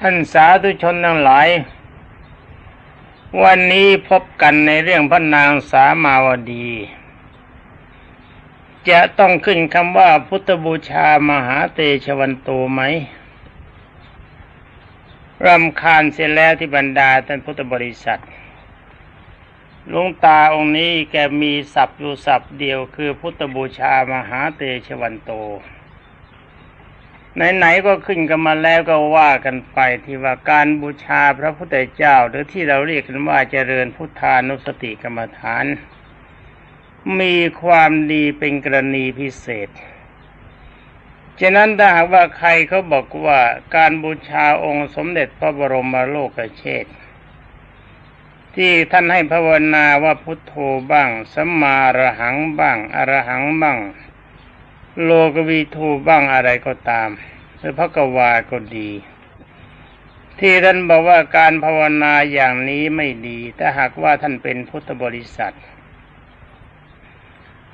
ท่านสาธุชนทั้งหลาย วันนี้พบกันในเรื่องพระนางสามาวดี จะต้องขึ้นคำว่าพุทธบูชามหาเตชวันโตไหมรำคาญเสียแล้วที่บรรดาท่านพุทธบริษัทลุงตาองค์นี้แกมีศัพท์อยู่ศัพท์เดียวคือพุทธบูชามหาเตชวันโต ไหนๆก็ขึ้นกันมาแล้วก็ว่ากันไปที่ว่าการบูชาพระพุทธเจ้า หรือที่เราเรียกกันว่าเจริญพุทธานุสติกรรมฐาน มีความดีเป็นกรณีพิเศษ ฉะนั้นถ้าหากว่าใครเขาบอกว่าการบูชาองค์สมเด็จพระบรมโลกเชษที่ท่านให้ภาวนาว่าพุทโธบ้างสัมมาระหังบ้างอรหังบ้าง โลกวีทูบ้างอะไรก็ตามหรือพระกวาก็ดี ที่ท่านบอกว่าการภาวนาอย่างนี้ไม่ดีถ้าหากว่าท่านเป็นพุทธบริษัท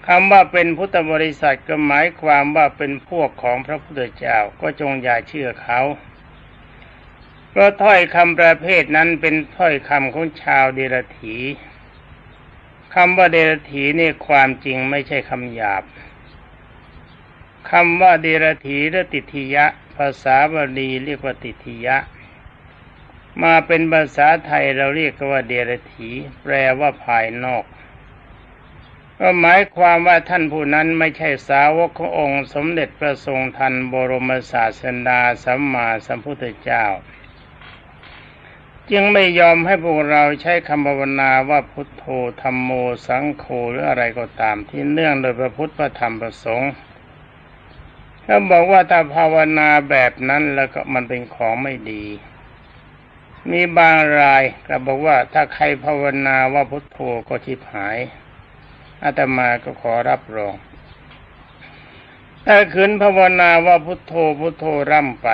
คำว่าเป็นพุทธบริษัทก็หมายความว่าเป็นพวกของพระพุทธเจ้าก็จงอย่าเชื่อเขาเพราะถ้อยคำประเภทนั้นเป็นถ้อยคำของชาวเดรถีคำว่าเดรถีนี่ความจริงไม่ใช่คำหยาบ คำว่าเดรถีหรือติทิยะ ภาษาบาลีเรียกว่าติทิยะ มาเป็นภาษาไทยเราเรียกว่าเดรถี แปลว่าภายนอก ก็หมายความว่าท่านผู้นั้นไม่ใช่สาวกขององค์สมเด็จพระทรงทันบรมศาสดาสัมมาสัมพุทธเจ้า จึงไม่ยอมให้พวกเราใช้คำบาวนาว่าพุทโธธรรมโมสังโฆหรืออะไรก็ตามที่เนื่องโดยพระพุทธพระธรรมพระสงฆ์ ถ้าบอกว่าถ้าภาวนาแบบนั้นแล้วก็มันเป็นของไม่ดี มีบางรายก็บอกว่าถ้าใครภาวนาว่าพุทโธก็ชิบหายอาตมาก็ขอรับรอง ถ้าขืนภาวนาว่าพุทโธพุทโธร่ำไป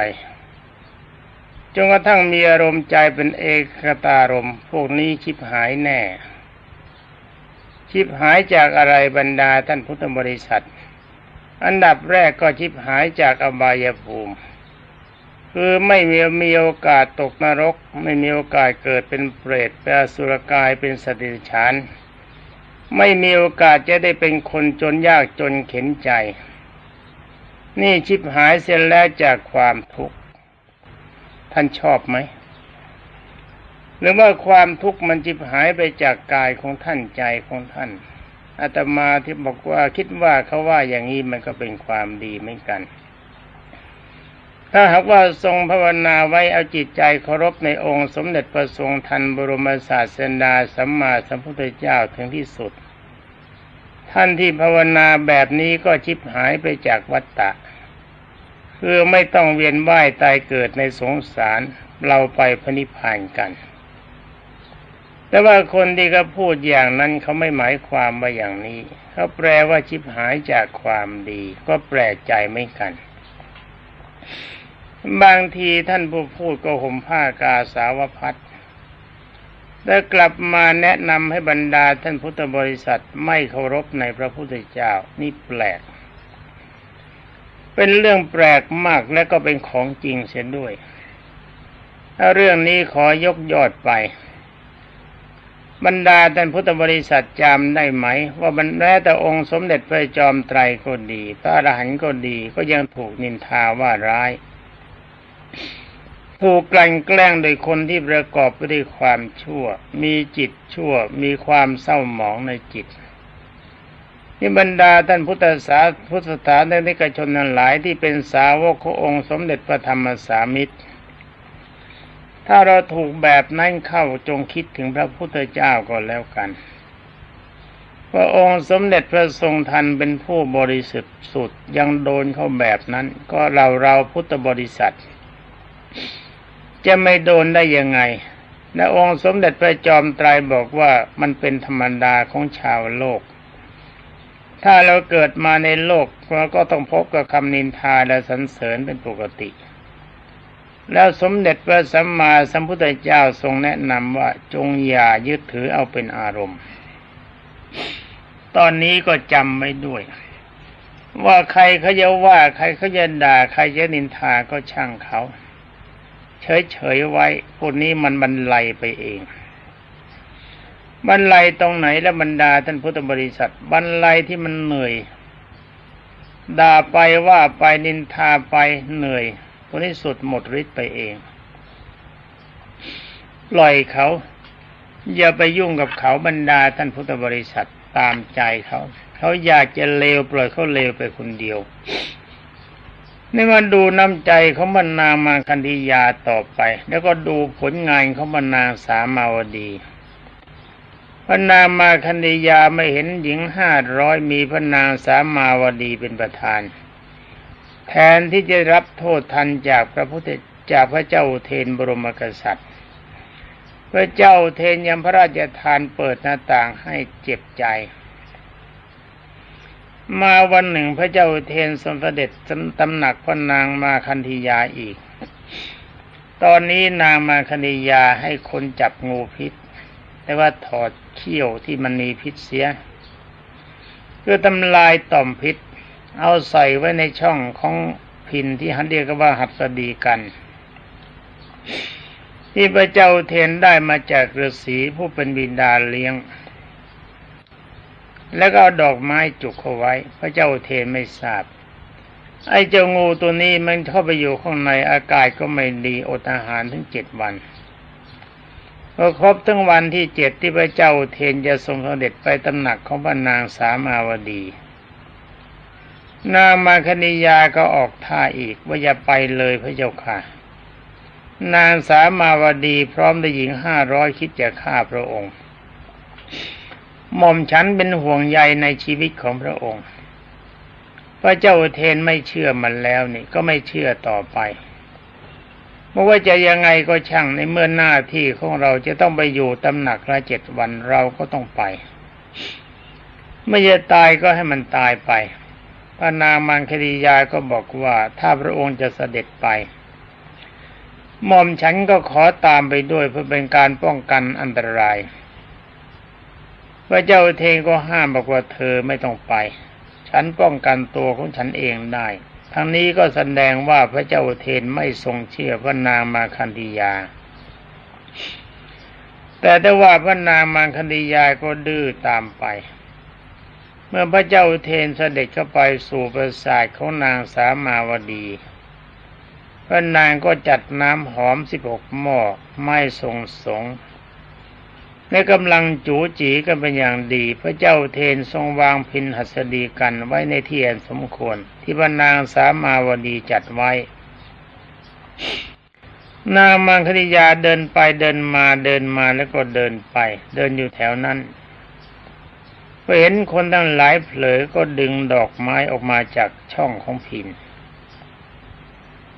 จนกระทั่งมีอารมณ์ใจเป็นเอกตารมพวกนี้ชิบหายแน่ ชิบหายจากอะไรบรรดาท่านพุทธบริษัท อันดับแรกก็ชิบหายจากอบายภูมิ คือไม่มีโอกาสตกนรก ไม่มีโอกาสเกิดเป็นเปรตเป็นสุรกายเป็นสติฉานไม่มีโอกาสจะได้เป็นคนจนยากจนเข็นใจ นี่ชิบหายเสร็จแล้วจากความทุกข์ ท่านชอบไหม หรือว่าความทุกข์มันจิบหายไปจากกายของท่านใจของท่าน อาตมาที่บอกว่าคิดว่าเขาว่าอย่างนี้มันก็เป็นความดีเหมือนกัน ถ้าหากว่าทรงภาวนาไว้เอาจิตใจเคารพในองค์สมเด็จพระทรงทันบรมศาสดาสัมมาสัมพุทธเจ้าถึงที่สุด ท่านที่ภาวนาแบบนี้ก็ชิบหายไปจากวัฏฏะคือไม่ต้องเวียนว่ายตายเกิดในสงสารเราไปพนิพพานกัน แต่ว่าคนที่เขาพูดอย่างนั้นเขาไม่หมายความว่าอย่างนี้เขาแปลว่าชิบหายจากความดี ก็แปลกใจไม่กัน บางทีท่านผู้พูดก็ห่มผ้ากาสาวพัดแล้วกลับมาแนะนำให้บรรดาท่านพุทธบริษัทไม่เคารพในพระพุทธเจ้านี่แปลก เป็นเรื่องแปลกมากและก็เป็นของจริงเสียด้วยเรื่องนี้ขอยกยอดไป บรรดาท่านพุทธบริษัทจำได้ไหม ว่าบรรดาแต่องค์สมเด็จพระจอมไตรก็ดี พระอรหันต์ก็ดีก็ยังถูกนินทาว่าร้าย ถูกกลั่นแกล้งโดยคนที่ประกอบด้วยความชั่ว มีจิตชั่ว มีความเศร้าหมองในจิตนี่บรรดาท่านพุทธศาสพุทธสถานในนิกชนนั้นหลายที่เป็นสาวกขององค์สมเด็จพระธรรมสามิตร ถ้าเราถูกแบบนั้นเข้าจงคิดถึงพระพุทธเจ้าก็แล้วกันพระองค์สมเด็จพระทรงทันเป็นผู้บริสุทธิ์สุดยังโดนเข้าแบบนั้น ก็เราเราพุทธบริษัท จะไม่โดนได้ยังไงและองค์สมเด็จพระจอมไตรบอกว่ามันเป็นธรรมดาของชาวโลก ถ้าเราเกิดมาในโลกเราก็ต้องพบกับคำนินทาและสรรเสริญเป็นปกติ แล้วสมเด็จพระสัมมาสัมพุทธเจ้าทรงแนะนำว่าจงอย่ายึดถือเอาเป็นอารมณ์ ตอนนี้ก็จำไม่ด้วย ว่าใครเขาจะว่าใครเขาจะด่าใครจะนินทาก็ช่างเขา เฉยๆไว้พวกนี้มันบรรลยไปเองบรรลยตรงไหนและบรรดาท่านพุทธบริษัทบรรลยที่มันเหนื่อย ด่าไปว่าไปนินทาไปเหนื่อย วันนี้สุดหมดฤทธิ์ไปเอง ปล่อยเขา อย่าไปยุ่งกับเขาบรรดาท่านพุทธบริษัทตามใจเขา เขาอยากจะเลวปล่อยเขาเลวไปคนเดียวนี่มาดูน้ำใจเขาบรรณามาคันธียาต่อไป แล้วก็ดูผลงานเขาบรรณาสามาวดีพระนามาคันธยาไม่เห็นหญิงห้าร้อยมีพระนางสามาวดีเป็นประธาน แทนที่จะรับโทษทันจากพระพุทธจากพระเจ้าเทนบรมกษัตริย์ พระเจ้าเทนยมพระราชทานเปิดหน้าต่างให้เจ็บใจ มาวันหนึ่งพระเจ้าเทนสมเด็จตำหนักพระนางมาคันธียาอีก ตอนนี้นางมาคันธียาให้คนจับงูพิษ แต่ว่าถอดเขี้ยวที่มันมีพิษเสียเพื่อทำลายต่อมพิษ เอาใส่ไว้ในช่องของพินที่ฮันเรียกว่าหัสดีกัน ที่พระเจ้าเทนได้มาจากฤาษีผู้เป็นบินดาเลี้ยง แล้วก็เอาดอกไม้จุกเขาไว้ พระเจ้าเทนไม่ทราบ ไอ้เจ้างูตัวนี้มันเข้าไปอยู่ข้างในอากาศก็ไม่ดีอดอาหารถึงเจ็ดวันพอครบทั้งวันที่เจ็ดที่พระเจ้าเทนจะทรงเสด็จไปตำหนักของพระนางสามาวดี นางมาคณียาก็ออกท่าอีกว่าอย่าไปเลยพระเจ้าค่ะ นางสามาวดีพร้อมด้วยหญิงห้าร้อยคิดจะฆ่าพระองค์หม่อมฉันเป็นห่วงใยในชีวิตของพระองค์ พระเจ้าเทนไม่เชื่อมันแล้วนี่ก็ไม่เชื่อต่อไปไม่ว่าจะยังไงก็ช่างในเมื่อหน้าที่ของเราจะต้องไปอยู่ตำหนักละเจ็ดวันเราก็ต้องไป ไม่จะตายก็ให้มันตายไป พนามังคดียาก็บอกว่าถ้าพระองค์จะเสด็จไปหม่อมฉันก็ขอตามไปด้วยเพื่อเป็นการป้องกันอันตราย พระเจ้าเทงก็ห้ามบอกว่าเธอไม่ต้องไป ฉันป้องกันตัวของฉันเองได้ ทั้งนี้ก็แสดงว่าพระเจ้าเทนไม่ทรงเชื่อพระนางมาคันธียา แต่ได้ว่าพระนางมาคันธียาก็ดื้อตามไป เมื่อพระเจ้าอุเทนเสด็จเข้าไปสู่ปราสาทของนางสามาวดี พระนางก็จัดน้ำหอมสิบหกหม้อไม่ทรงสงและกำลังจูจีกันเป็นอย่างดี พระเจ้าเทนทรงวางพินหัสดีกันไว้ในที่อนสมควร ที่พระนางสามาวดีจัดไว้ นางมังคณิยาเดินไปเดินมาเดินมาแล้วก็เดินไป เดินอยู่แถวนั้น เห็นคนทั้งหลายเผลอก็ดึงดอกไม้ออกมาจากช่องของพิน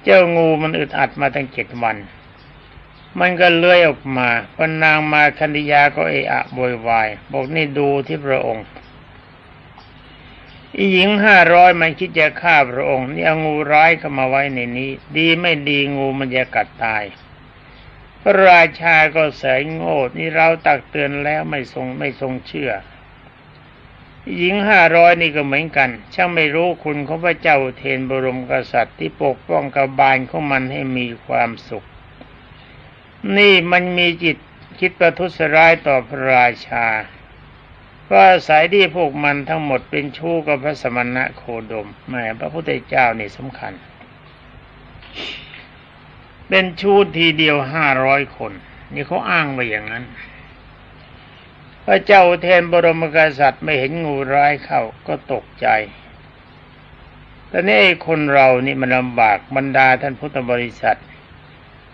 เจ้างูมันอึดอัดมาตั้งเจ็ดวัน มันก็เลื้อยออกมาพอนางมาคันยาก็เอะอะโวยวาย บอกนี่ดูที่พระองค์อีหญิงห้าร้อยมันคิดจะฆ่าพระองค์ นี่เอางูร้ายเข้ามาไว้ในนี้ ดีไม่ดีงูมันจะกัดตาย พระราชาก็แสงโง่นี่เราตักเตือนแล้วไม่ทรงไม่ทรงเชื่อ หญิงห้าร้อยนี่ก็เหมือนกัน ช่างไม่รู้คุณของพระเจ้าเทนบรมกษัตริย์ที่ปกป้องกบาลของมันให้มีความสุข นี่มันมีจิตคิดประทุษร้ายต่อพระราชาว่าสายที่พวกมันทั้งหมดเป็นชู้กับพระสมณะโคดมแม่พระพุทธเจ้านี่สำคัญ เป็นชู้ทีเดียวห้าร้อยคน นี่เขาอ้างไปอย่างนั้น พระเจ้าเทนบรมกษัตริย์ไม่เห็นงูร้ายเข้าก็ตกใจแต่นี่คนเรานี่มันลำบากบรรดาท่านพุทธบริษัท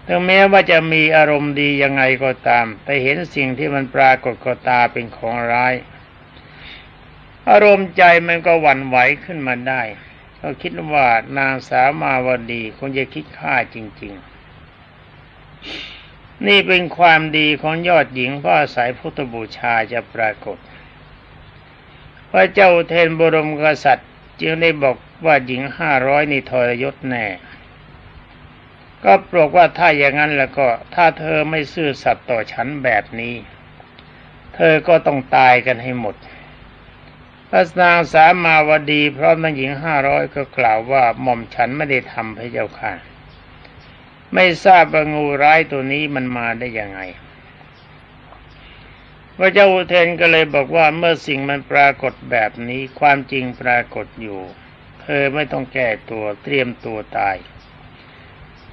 ถึงแม้ว่าจะมีอารมณ์ดียังไงก็ตาม แต่เห็นสิ่งที่มันปรากฏก็ตาเป็นของร้าย อารมณ์ใจมันก็หวั่นไหวขึ้นมาได้ก็คิดว่านางสามาวดีคงจะคิดฆ่าจริง ๆ นี่เป็นความดีของยอดหญิงพ่อสายพุทธบูชาจะปรากฏ พระเจ้าเทนบรมกษัตริย์ จึงได้บอกว่าหญิงห้าร้อยนี่ทรยศแน่ ก็ปลกว่าถ้าอย่างนั้นแล้วก็ ถ้าเธอไม่ซื่อสัตย์ต่อฉันแบบนี้ เธอก็ต้องตายกันให้หมดพระนางสามาวดีพร้อมนางหญิงห้าร้อยก็กล่าวว่าหม่อมฉันไม่ได้ทำพระเจ้าค่ะ ไม่ทราบว่างูร้ายตัวนี้มันมาได้ยังไงพระเจ้าอุเทนก็เลยบอกว่าเมื่อสิ่งมันปรากฏแบบนี้ความจริงปรากฏอยู่ เธอไม่ต้องแก้ตัวเตรียมตัวตาย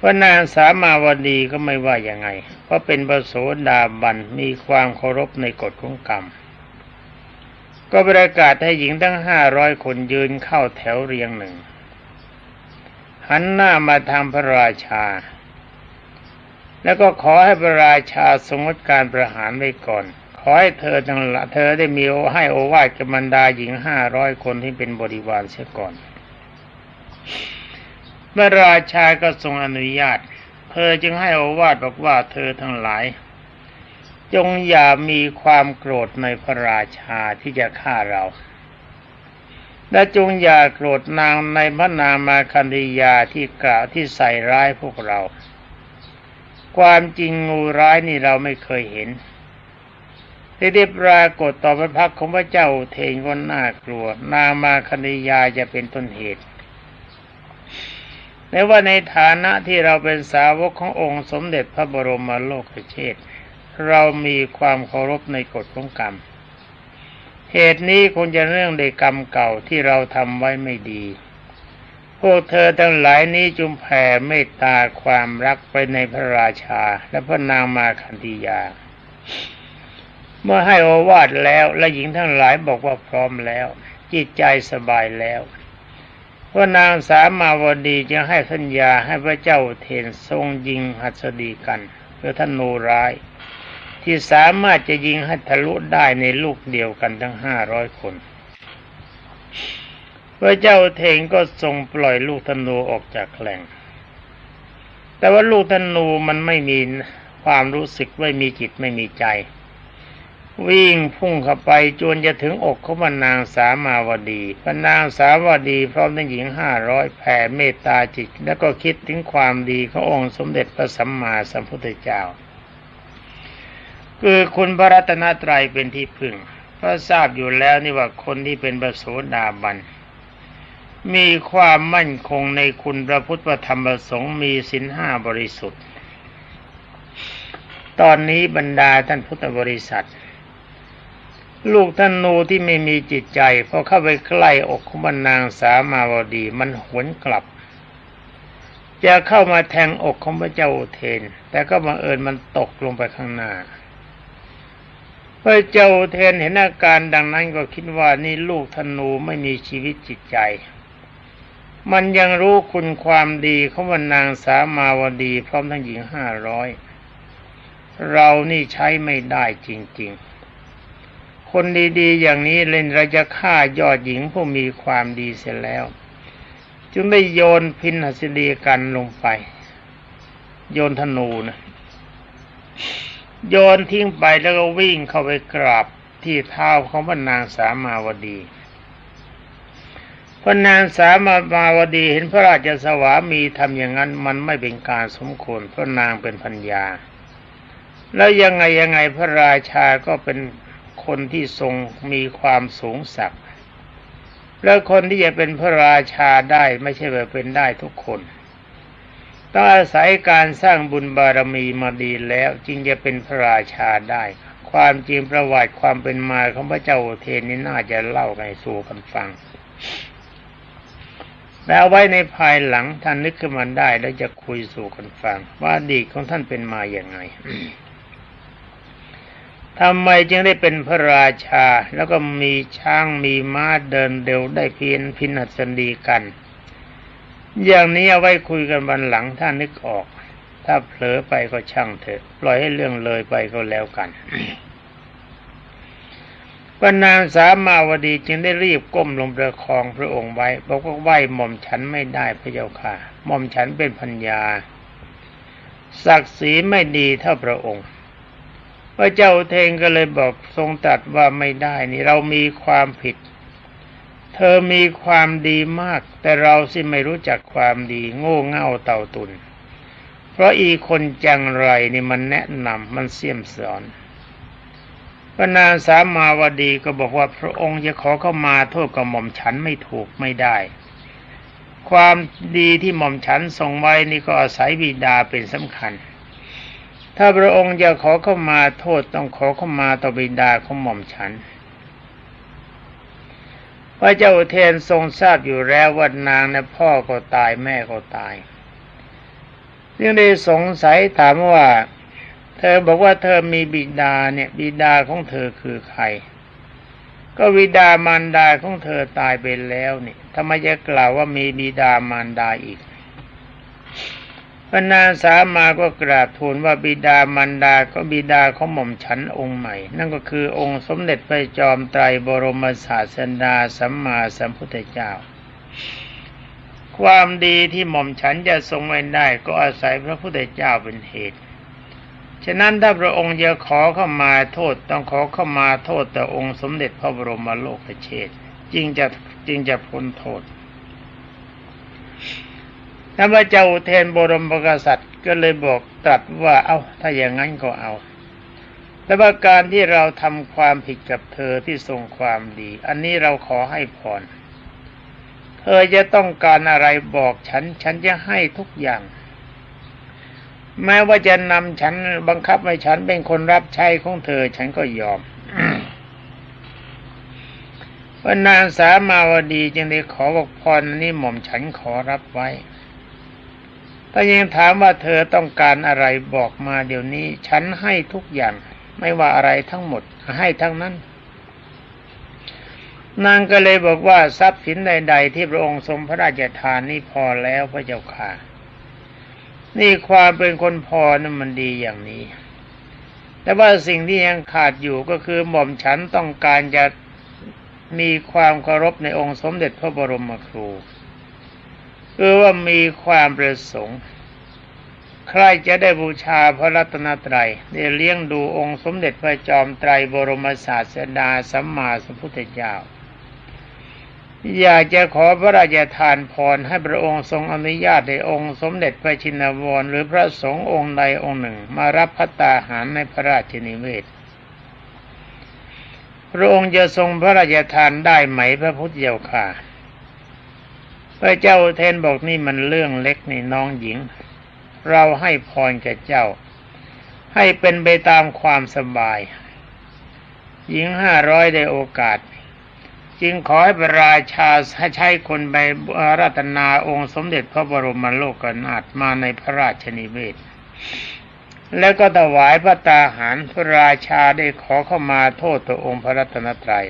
พระนางสามาวดีก็ไม่ว่ายังไง เพราะเป็นประโสดาบันมีความเคารพในกฎของกรรม ก็ประกาศให้หญิงทั้งห้าร้อยคนยืนเข้าแถวเรียงหนึ่ง หันหน้ามาทางพระราชา แล้วก็ขอให้พระราชาสมมติการประหารไว้ก่อน ขอให้เธอทั้งละเธอได้มีให้โอวาทกับบรรดาหญิงห้าร้อยคนที่เป็นบริวารเสียก่อนพระราชาก็ทรงอนุญาต เธอจึงให้โอวาทบอกว่าเธอทั้งหลาย จงอย่ามีความโกรธในพระราชาที่จะฆ่าเรา และจงอย่าโกรธนางในพระนามาคันธยาที่กล่าวที่ใส่ร้ายพวกเรา ความจริงงูร้ายนี่เราไม่เคยเห็นที่ได้ปรากฏต่อพระพักของพระเจ้าเทงก็น่ากลัว นามาคณิยาจะเป็นต้นเหตุแต่ว่าในฐานะที่เราเป็นสาวกขององค์สมเด็จพระบรมโลกเชษเรามีความเคารพในกฎของกรรม เหตุนี้คงจะเรื่องในกรรมเก่าที่เราทำไว้ไม่ดี พวกเธอทั้งหลายนี้จุมแผ่เมตตาความรักไปในพระราชา และพระนางมาคันธียา เมื่อให้อวาดแล้วและหญิงทั้งหลายบอกว่าพร้อมแล้ว จิตใจสบายแล้วพระนางสามาวดีจึงให้สัญญาให้พระเจ้าเทนทรงยิงหัสดีกันเพื่อท่านโนร้าย ที่สามารถจะยิงให้ทะลุได้ในลูกเดียวกันทั้งห้าร้อยคน พระเจ้าเทงก็ทรงปล่อยลูกธนูออกจากแหลงแต่ว่าลูกธนูมันไม่มีความรู้สึกไม่มีจิตไม่มีใจ วิ่งพุ่งเข้าไปจนจะถึงอกของรนางสามาวดีบรรนางสาวดีพร้อมนั้งหญิงห้าร้อยแผ่เมตตาจิต แล้วก็คิดถึงความดีขององค์สมเด็จพระสัมมาสัมพุทธเจ้า คือคุณพระรัตนตรัยเป็นที่พึ่ง เพราะทราบอยู่แล้วนี่ว่าคนที่เป็นประโสดาบัน มีความมั่นคงในคุณพระพุทธธรรมประสงค์มีสินห้าบริสุทธิ์ ตอนนี้บรรดาท่านพุทธบริษัท ลูกท่านนูที่ไม่มีจิตใจพอเข้าไปใกล้อกของบรรนางสามาวดีมันหวนกลับ จะเข้ามาแทงอกของพระเจ้าเทน แต่ก็บังเอิญมันตกลงไปข้างหน้าพระเจ้าเทนเห็นอาการดังนั้นก็คิดว่านี่ลูกธนูไม่มีชีวิตจิตใจ มันยังรู้คุณความดีของวันนางสามาวดีพร้อมทั้งหญิงห้าร้อยเรานี่ใช้ไม่ได้จริง ๆ คนดีๆ อย่างนี้เล่นระจะฆ่ายอดหญิงผู้มีความดีเสร็จแล้ว จึงได้โยนพินหัสดีกันลงไป โยนธนูนะโยนทิ้งไปแล้วก็วิ่งเข้าไปกราบที่เท้าของพระนางสามาวดี พระนางสามามาวดีเห็นพระราชสวามีทำอย่างนั้นมันไม่เป็นการสมควรพระนางเป็นพัญญา แล้วยังไงยังไงพระราชาก็เป็นคนที่ทรงมีความสูงสักดิ์แล้วคนที่จะเป็นพระราชาได้ไม่ใช่แบบเป็นได้ทุกคน ต้องอาศัยการสร้างบุญบารมีมาดีแล้วจึงจะเป็นพระราชาได้ ความจริงประวัติความเป็นมาของพระเจ้าเทนนี้น่าจะเล่าให้สู่กันฟัง แล้วไว้ในภายหลังท่านนึกขึ้นมาได้ แล้วจะคุยสู่คนฟัง ว่าดีของท่านเป็นมาอย่างไงทำไมจึงได้เป็นพระราชา แล้วก็มีช้างมีม้าเดินเร็วได้เพียนพินัสันดีกัน อย่างนี้เอาไว้คุยกันวันหลังถ้านึกออก ถ้าเผลอไปก็ช่างเถอะ ปล่อยให้เรื่องเลยไปก็แล้วกัน พระนางสามาวดีจึงได้รีบก้มลงประคองพระองค์ไว้บอกว่าไหวหม่อมฉันไม่ได้พระเจ้าค่ะหม่อมฉันเป็นพัญญา ศักดิ์ศรีไม่ดีเท่าพระองค์ พระเจ้าเทงก็เลยบอกทรงตัดว่าไม่ได้นี่เรามีความผิด เธอมีความดีมาก แต่เราสิไม่รู้จักความดีโง่เง่าเต่าตุน เพราะอีคนจังไรนี่มันแนะนำมันเสี่ยมสอน พระนางสามาวดีก็บอกว่าพระองค์จะขอเข้ามาโทษกับหม่อมฉันไม่ถูกไม่ได้ ความดีที่หม่อมฉันส่งไว้นี่ก็อาศัยบิดาเป็นสำคัญ ถ้าพระองค์จะขอเข้ามาโทษต้องขอเข้ามาต่อบิดาของหม่อมฉันพระเจ้าเทนทรงทราบอยู่แล้วว่านางนะพ่อก็ตายแม่ก็ตายยังได้สงสัยถามว่า ธอบอกว่าเธอมีบิดาเนี่ย บิดาของเธอคือใคร ก็วิดามารดาของเธอตายไปแล้วเนี่ยทำไมจะกล่าวว่ามีบิดามารดาอีกพระนางสามาก็กราบทูลว่าบิดามารดาก็บิดาของหม่อมฉันองค์ใหม่ นั่นก็คือองค์สมเด็จพระจอมไตรบรมศาสดาสัมมาสัมพุทธเจ้า ความดีที่หม่อมฉันจะทรงไว้ได้ ก็อาศัยพระพุทธเจ้าเป็นเหตุ ฉะนั้นถ้าพระองค์จะขอเข้ามาโทษต้องขอเข้ามาโทษแต่องค์สมเด็จพระบรมโลกเชษจริงจะจริงจะพ้นโทษท่านพระเจ้าเทนบรมกษัตริย์ก็เลยบอกตรัสว่าเอา้าถ้าอย่างนั้นก็เอา และวประการที่เราทำความผิดกับเธอที่ทรงความดี อันนี้เราขอให้พรเธอจะต้องการอะไรบอกฉัน ฉันจะให้ทุกอย่าง แม้ว่าจะนำฉันบังคับให้ฉันเป็นคนรับใช้ของเธอ ฉันก็ยอมพระนางสามาวดีจึงได้ขอบอกพรนี้หม่อมฉันขอรับไว้ถ้ายังถามว่าเธอต้องการอะไรบอกมาเดี๋ยวนี้ ฉันให้ทุกอย่าง ไม่ว่าอะไรทั้งหมด ให้ทั้งนั้น นางก็เลยบอกว่าทรัพย์สินใด ๆ ที่พระองค์ทรงพระราชทานนี่พอแล้วพระเจ้าค่ะ นี่ความเป็นคนพอนะั้นมันดีอย่างนี้ แต่ว่าสิ่งที่ยังขาดอยู่ก็คือหม่อมฉันต้องการจะมีความเคารพในองค์สมเด็จพระบรมครูคือว่ามีความประสงค์ ใครจะได้บูชาพระรัตนตรัยได้เลี้ยงดูองค์สมเด็จพระจอมไตรบรมศาสดาสัมมาสัมพุทธเจ้า อยากจะขอพระราชทานพรให้พระองค์ทรงอนุญาตให้องค์สมเด็จพระชินวรหรือพระสงฆ์องค์ใดองค์หนึ่ง มารับพระตาหารในพระราชนิเวศ พระองค์จะทรงพระราชทานได้ไหมพระพุทธเจ้าค่ะ พระเจ้าเทนบอกนี่มันเรื่องเล็กนี่น้องหญิง เราให้พรแก่เจ้า ให้เป็นไปตามความสบาย หญิงห้าร้อยได้โอกาส จึงขอให้พระราชาใช้คนไปรัตนาองค์สมเด็จพระบรมโลกนาถมาในพระราชนิเวศ แล้วก็ถวายพระตาหารพระราชาได้ขอเข้ามาโทษตัวองค์พระรัตนตรัย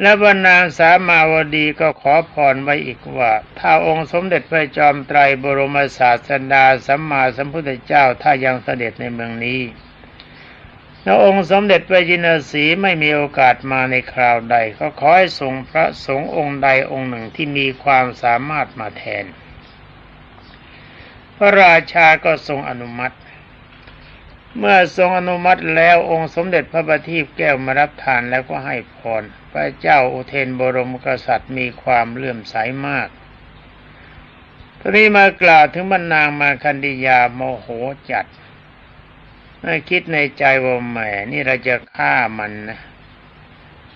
และบรรนางสามาวดีก็ขอพรไว้อีกว่า ถ้าองค์สมเด็จพระจอมไตรบรมศาสดาสัมมาสัมพุทธเจ้าถ้ายังเสด็จในเมืองนี้ พระองค์สมเด็จพระจินสีไม่มีโอกาสมาในคราวใด ก็ขอให้สงพระสงฆ์องค์ใดองค์หนึ่งที่มีความสามารถมาแทน พระราชาก็ทรงอนุมัติ เมื่อทรงอนุมัติแล้วองค์สมเด็จพระบัณฑิตแก้วมารับทานแล้วก็ให้พร พระเจ้าอุเทนบรมกษัตริย์มีความเลื่อมใสมากทีนี้มากล่าวถึงบรรนางมาคันดิยาโมโหจัด คิดในใจว่าแหมนี่เราจะฆ่ามันนะ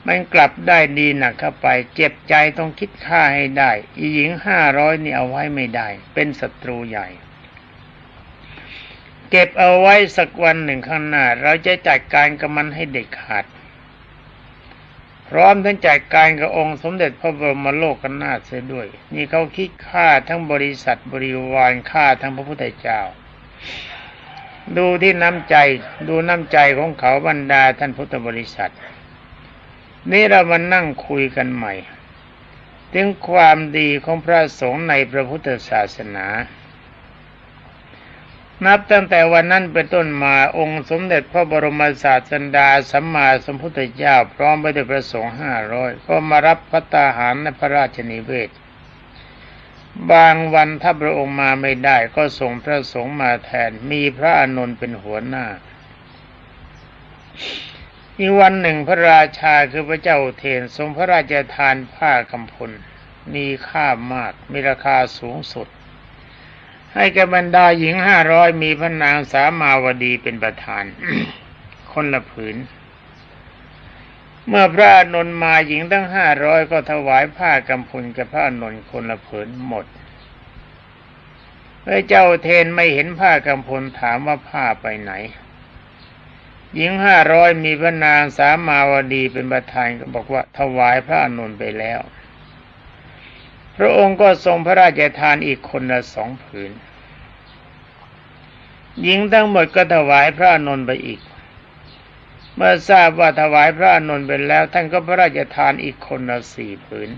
มันกลับได้ดีหนักเข้าไป เจ็บใจต้องคิดฆ่าให้ได้หญิงห้าร้อยนี่เอาไว้ไม่ได้ เป็นศัตรูใหญ่ เก็บเอาไว้สักวันหนึ่งข้างหน้า เราจะจัดการกับมันให้เด็ดขาด พร้อมทั้งจัดการกับองค์สมเด็จพระบรมโลกกันาาเสียด้วย นี่เขาคิดฆ่าทั้งบริษัทบริวารฆ่าทั้งพระพุทธเจ้า ดูที่น้ำใจดูน้ำใจของเขาบรรดาท่านพุทธบริษัท นี่เรามานั่งคุยกันใหม่ ถึงความดีของพระสงฆ์ในพระพุทธศาสนา นับตั้งแต่วันนั้นเป็นต้นมาองค์สมเด็จพระบรมศาสดาสัมมาสัมพุทธเจ้าพร้อมไปด้วยพระสงฆ์ห้าร้อยก็มารับพระตาหารในพระราชนิเวศ บางวันถ้าพระองค์มาไม่ได้ก็ส่งพระสงฆ์มาแทน มีพระอนุนเป็นหัวหน้า อีกวันหนึ่งพระราชาคือพระเจ้าเทนทรงพระราชทานผ้ากำพล มีค่ามาก มีราคาสูงสุด ให้แกบรรดาหญิงห้าร้อยมีพระนางสามาวดีเป็นประธาน คนละผืน เมื่อพระอนุนมาหญิงตั้งห้าร้อยก็ถวายผ้ากำพุนกับพระอนุนคนละผืนหมดเมื่อเจ้าเทนไม่เห็นผ้ากำพลถามว่าผ้าไปไหน หญิงห้าร้อยมีพระนางสามาวดีเป็นประธานก็บอกว่าถวายพระอนุนไปแล้ว พระองค์ก็ทรงพระราชทานอีกคนละสองผืน หญิงทั้งหมดก็ถวายพระอนุนไปอีก เมื่อทราบว่าถวายพระอนุนไปแล้ว ท่านก็พระราชทานอีกคนละสี่ผืน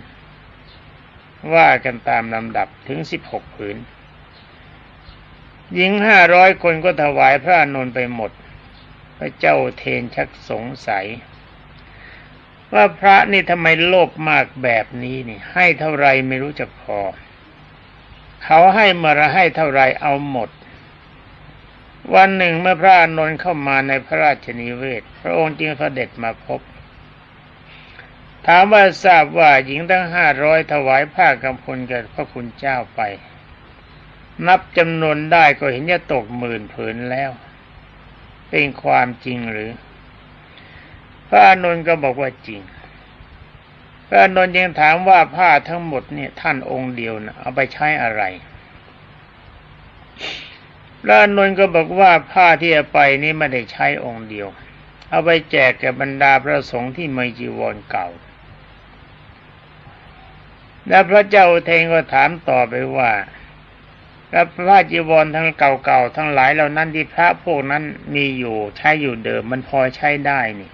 ว่ากันตามลำดับถึงสิบหกผืน หญิงห้าร้อยคนก็ถวายพระอนุนไปหมด พระเจ้าเทนชักสงสัย ว่าพระนี่ทำไมโลภมากแบบนี้นี่ให้เท่าไรไม่รู้จะพอ เขาให้มาละให้เท่าไรเอาหมด วันหนึ่งเมื่อพระอานนท์เข้ามาในพระราชนิเวศ พระองค์จึงเสด็จมาพบ ถามว่าทราบว่าหญิงทั้งห้าร้อยถวายผ้ากำพลแก่พระคุณเจ้าไป นับจำนวนได้ก็เห็นจะตกหมื่นผืนแล้ว เป็นความจริงหรือ พระอานนท์ก็บอกว่าจริง พระอานนท์ยังถามว่าผ้าทั้งหมดเนี่ยท่านองค์เดียวนะเอาไปใช้อะไร พระนนท์ก็บอกว่าผ้าที่จะไปนี้ไม่ได้ใช้องค์เดียว เอาไปแจกแก่บรรดาพระสงฆ์ที่มีจีวรเก่า แล้วพระเจ้าเทงก็ถามต่อไปว่าแล้วผ้าจีวรทั้งเก่าๆทั้งหลายเหล่านั้นที่พระพวกนั้นมีอยู่ใช้อยู่เดิมมันพอใช้ได้นี่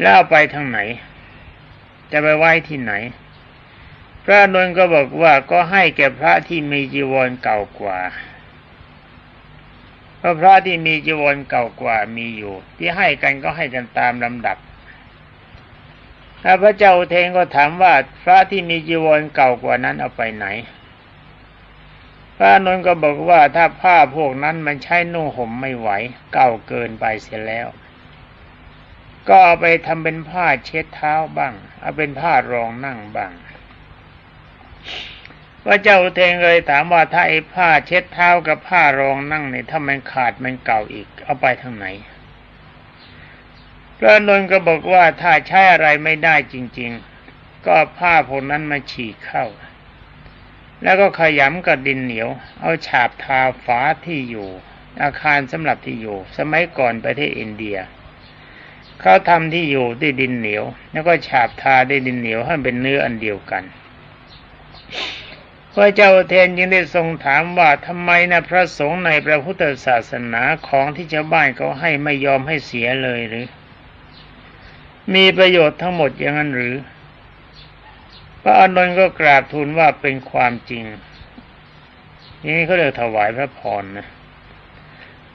แล้วไปทางไหน จะไปไหว้ที่ไหน พระนนท์ก็บอกว่าก็ให้แก่พระที่มีจีวรเก่ากว่า พระที่มีจีวรเก่ากว่ามีอยู่ ที่ให้กันก็ให้กันตามลำดับพระเจ้าเทงก็ถามว่าพระที่มีจีวรเก่ากว่านั้นเอาไปไหน พระนนท์ก็บอกว่าถ้าผ้าพวกนั้นมันใช้นุ่งห่มไม่ไหว เก่าเกินไปเสียแล้ว ก็เอาไปทำเป็นผ้าเช็ดเท้าบ้าง เอาเป็นผ้ารองนั่งบ้าง พระเจ้าอุเทนเลยถามว่าถ้าไอ้ผ้าเช็ดเท้ากับผ้ารองนั่งเนี่ยถ้ามันขาดมันเก่าอีก เอาไปทางไหน พระนนท์ก็บอกว่าถ้าใช้อะไรไม่ได้จริง ๆ ก็ผ้าพวกนั้นมาฉีกเข้า แล้วก็ขยำกับดินเหนียว เอาฉาบทาฝาที่อยู่ อาคารสำหรับที่อยู่ สมัยก่อนประเทศอินเดียเขาทำที่อยู่ด้วยดินเหนียว แล้วก็ฉาบทาด้วยดินเหนียวให้เป็นเนื้ออันเดียวกัน พระเจ้าเทนยังได้ทรงถามว่าทำไมนะพระสงฆ์ในพระพุทธศาสนาของที่ชาวบ้านเขาให้ไม่ยอมให้เสียเลยหรือ มีประโยชน์ทั้งหมดอย่างนั้นหรือ พระอนนท์ก็กราบทูลว่าเป็นความจริงนี่เขาเรียกถวายพระพรนะ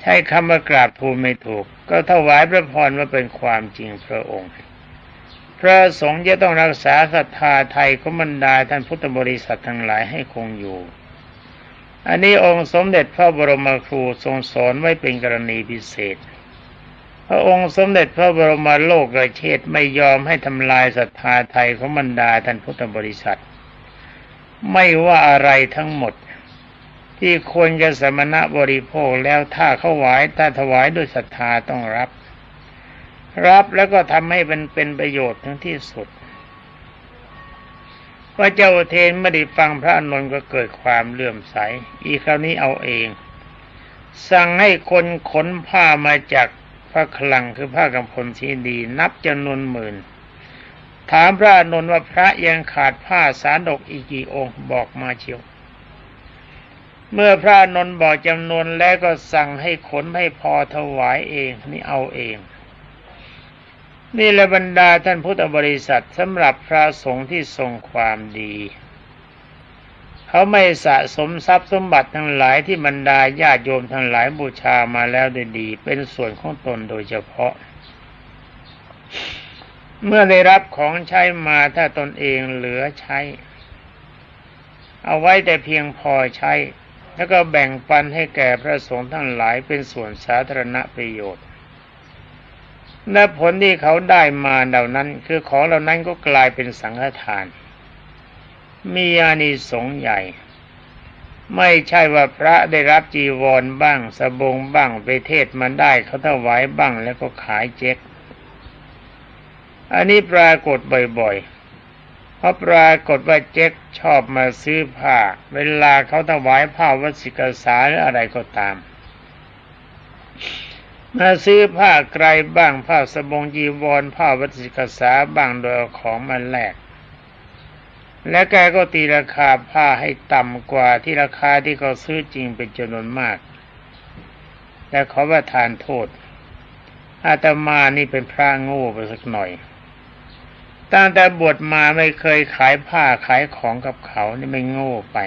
ใช้คำว่ากราบทูลไม่ถูก ก็ถวายพระพรว่าเป็นความจริงพระองค์ พระสงฆ์จะต้องรักษาศรัทธาไทยของบรรดาท่านพุทธบริษัททั้งหลายให้คงอยู่ อันนี้องค์สมเด็จพระบรมครูทรงสอนไว้เป็นกรณีพิเศษ พระองค์สมเด็จพระบรมโลกราเชษไม่ยอมให้ทำลายศรัทธาไทยของบรรดาท่านพุทธบริษัท ไม่ว่าอะไรทั้งหมดที่ควรจะสมณะบริโภคแล้วถ้าเขาไหวถ้าถวายด้วยศรัทธาต้องรับ รับแล้วก็ทำให้มันเป็นประโยชน์ทั้งที่สุดพระเจ้าเทนไม่ได้ฟังพระนนท์ก็เกิดความเลื่อมใส อีคราวนี้เอาเอง สั่งให้คนขนผ้ามาจากพระคลังคือผ้ากำพลที่ดี นับจำนวนหมื่น ถามพระนนท์ว่าพระยังขาดผ้าสารดกอีกกี่องค์บอกมาเชียว เมื่อพระนนท์บอกจำนวนแล้วก็สั่งให้ขนให้พอถวายเองนี่เอาเอง นี่ละบรรดาท่านพุทธบริษัทสำหรับพระสงฆ์ที่ทรงความดี เขาไม่สะสมทรัพย์สมบัติทั้งหลายที่บรรดาญาติโยมทั้งหลายบูชามาแล้วได้ดี เป็นส่วนของตนโดยเฉพาะ เมื่อได้รับของใช้มาถ้าตนเองเหลือใช้ เอาไว้แต่เพียงพอใช้ แล้วก็แบ่งปันให้แก่พระสงฆ์ทั้งหลายเป็นส่วนสาธารณประโยชน์ และผลที่เขาได้มาเหล่านั้น คือของเหล่านั้นก็กลายเป็นสังฆทาน มีอานิสงส์ใหญ่ ไม่ใช่ว่าพระได้รับจีวรบ้างสบงบ้างไปเทศมันได้เขาถวายบ้างแล้วก็ขายเจ๊กอันนี้ปรากฏบ่อยๆ เพราะปรากฏว่าเจ๊กชอบมาซื้อผ้า เวลาเขาถวายผ้าวัสิกษาหรืออะไรก็ตาม มาซื้อผ้าไกรบ้างผ้าสบงยีวรผ้าวัตถิกษาบ้างโดยของมาแลกและแกก็ตีราคาผ้าให้ต่ำกว่าที่ราคาที่เขาซื้อจริงเป็นจำนวนมาก และขอประทานโทษ อาตมานี่เป็นพระโง่ไปสักหน่อย ตั้งแต่บวชมาไม่เคยขายผ้าขายของกับเขานี่ไม่โง่ไป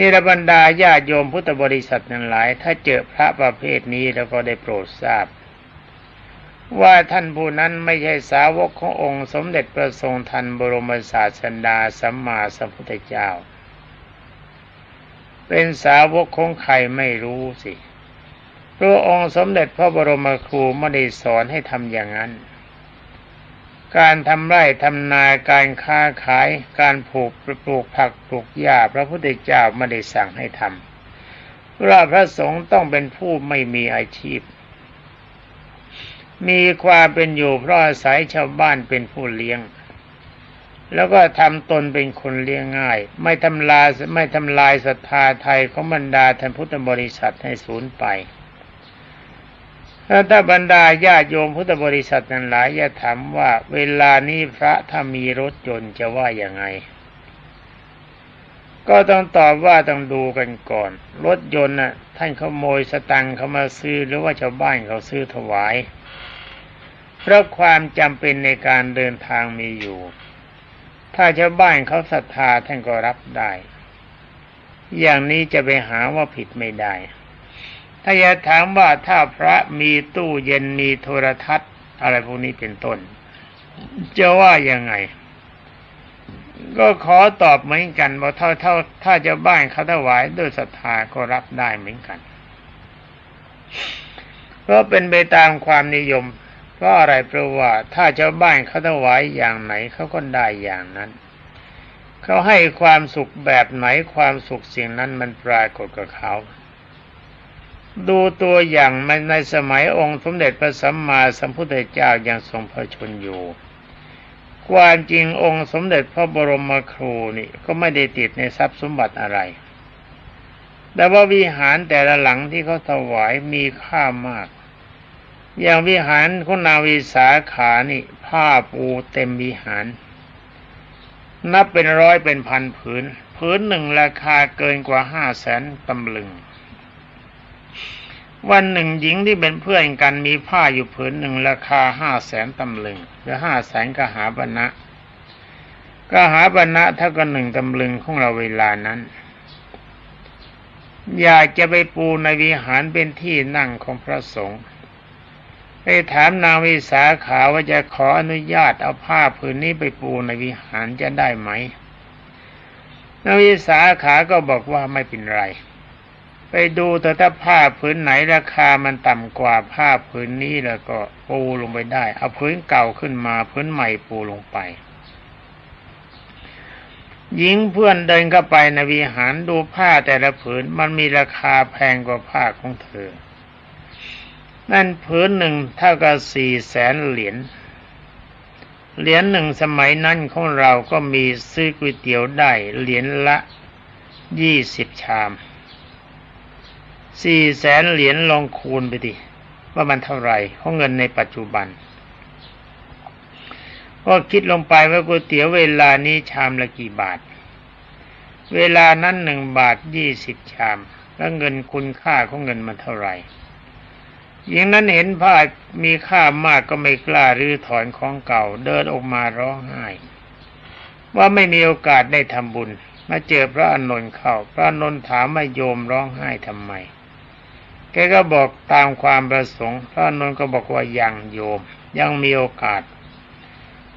นี่ระบรรดาญาโยมพุทธบริษัทนั้นหลาย ถ้าเจอพระประเภทนี้แล้วก็ได้โปรดทราบ ว่าท่านผู้นั้นไม่ใช่สาวกขององค์สมเด็จพระทรงทันบรมศาสดาสัมมาสัมพุทธเจ้า เป็นสาวกของใครไม่รู้สิพระองค์สมเด็จพระบรมครูไม่ได้สอนให้ทำอย่างนั้น การทำไร่ทำนาการค้าขาย การผูกปลูกผักปลูกหญ้าพระพุทธเจ้าไม่ได้สั่งให้ทำพราะพระสงฆ์ต้องเป็นผู้ไม่มีอาชีพ มีความเป็นอยู่เพราะอาศัยชาวบ้านเป็นผู้เลี้ยง แล้วก็ทำตนเป็นคนเลี้ยงง่าย ไม่ทำลายไม่ทำลายศรัทธาไทยของบรรดาท่านพุทธบริษัทให้สูญไป ถ้าบรรดาญาโยมพุทธบริษัทนั้นหลายจะถามว่า เวลานี้พระถ้ามีรถยนต์จะว่ายังไง ก็ต้องตอบว่าต้องดูกันก่อน รถยนต์น่ะ ท่านขโมยสตังเขามาซื้อหรือว่าชาวบ้านเขาซื้อถวาย เพราะความจำเป็นในการเดินทางมีอยู่ ถ้าชาวบ้านเขาศรัทธาท่านก็รับได้ อย่างนี้จะไปหาว่าผิดไม่ได้ ถ้าจะถามว่าถ้าพระมีตู้เย็นมีโทรทัศน์ อะไรพวกนี้เป็นต้น จะว่ายังไง ก็ขอตอบเหมือนกันว่าเท่าเท่าถ้าจะบ้านเขาถวายด้วยศรัทธาก็รับได้เหมือนกันเพราะเป็นไปตามความนิยมเพราะอะไรเพราะว่าถ้าชาบ้านเขาถวายอย่างไหนเขาก็ได้อย่างนั้นเขาให้ความสุขแบบไหนความสุขสิ่งนั้นมันปรากฏกับเขา ดูตัวอย่างในสมัยองค์สมเด็จพระสัมมาสัมพุทธเจ้ายังทรงพระชนอยู่ความจริงองค์สมเด็จพระบรมครูนี่ก็ไม่ได้ติดในทรัพย์สมบัติอะไร แต่ว่าวิหารแต่ละหลังที่เขาถวายมีค่ามาก อย่างวิหารคุณนาวิสาขานี่ ผ้าปูเต็มวิหาร นับเป็นร้อยเป็นพันผืน ผืนหนึ่งราคาเกินกว่าห้าแสนตำลึง วันหนึ่งหญิงที่เป็นเพื่อนกันมีผ้าอยู่ผืนหนึ่งราคาห้าแสนตำลึงหรือห้าแสนกหาบรรณะกหาบรรณะเท่ากับหนึ่งตำลึงของเราเวลานั้น อยากจะไปปูในวิหารเป็นที่นั่งของพระสงฆ์ไปถามนางวิสาขาว่าจะขออนุญาตเอาผ้าผืนนี้ไปปูในวิหารจะได้ไหมนางวิสาขาก็บอกว่าไม่เป็นไร ไปดูแต่ถ้าผ้าพื้นไหนราคามันต่ำกว่าผ้าพื้นนี้แล้วก็ปูลงไปได้ เอาพื้นเก่าขึ้นมาพื้นใหม่ปูลงไป หญิงเพื่อนเดินเข้าไปในวิหารดูผ้าแต่ละผืนมันมีราคาแพงกว่าผ้าของเธอ นั่นผืนหนึ่งเท่ากับสี่แสนเหรียญ เหรียญหนึ่งสมัยนั้นของเราก็มีซื้อก๋วยเตี๋ยวได้เหรียญละยี่สิบชาม สี่แสนเหรียญลองคูณไปดิว่ามันเท่าไหร่ของเงินในปัจจุบันก็คิดลงไปว่าก๋วยเตี๋ยวเวลานี้ชามละกี่บาท เวลานั้นหนึ่งบาทยี่สิบชาม แล้วเงินคุณค่าของเงินมันเท่าไหร่ยิงนั้นเห็นผ้ามีค่ามากก็ไม่กล้ารื้อถอนของเก่า เดินออกมาร้องไห้ ว่าไม่มีโอกาสได้ทำบุญ มาเจอพระอนนท์เข้า พระอนนท์ถามว่าโยมร้องไห้ทำไม แกก็บอกตามความประสงค์พระนนท์ก็บอกว่ายังโยม ยังมีโอกาส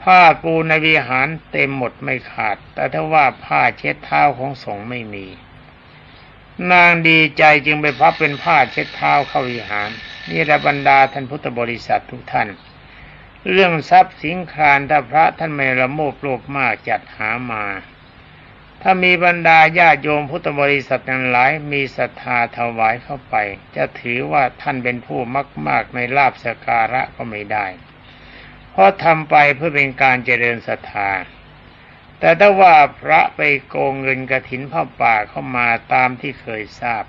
ผ้าปูในวิหารเต็มหมดไม่ขาด แต่ถ้าว่าผ้าเช็ดเท้าของสงฆ์ไม่มี นางดีใจจึงไปพับเป็นผ้าเช็ดเท้าเข้าวิหาร นี่ระบรรดาท่านพุทธบริษัททุกท่าน เรื่องทรัพย์สินคารถ้าพระท่านไม่ละโมบโลภมากจัดหามา ถ้ามีบรรดาญาโยมพุทธบริษัทนั้งหลายมีศรัทธาถวายเข้าไป จะถือว่าท่านเป็นผู้มาก ๆ ในลาบสการะก็ไม่ได้ เพราะทำไปเพื่อเป็นการเจริญศรัทธา แต่ถ้าว่าพระไปโกงเงินกระถินพ่อป่าเข้ามาตามที่เคยทราบ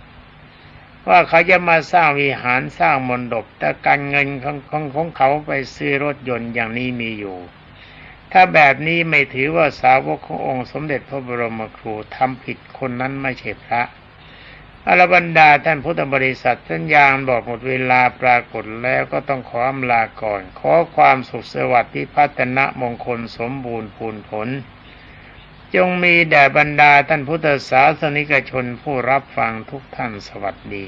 ว่าเขาจะมาสร้างวิหารสร้างมณดบแต่การเงินของของของเขาไปซื้อรถยนต์อย่างนี้มีอยู่ ถ้าแบบนี้ไม่ถือว่าสาวกขององค์สมเด็จพระบรมครูทำผิดคนนั้นไม่ใช่พระอรบันดาท่านพุทธบริษัทท่านยามบอกหมดเวลาปรากฏแล้วก็ต้องขออำลาก่อน ขอความสุขสวัสดิ์ที่พัฒนะมงคลสมบูรณ์พูนผล จงมีแด่บรรดาท่านพุทธศาสนิกชนผู้รับฟังทุกท่านสวัสดี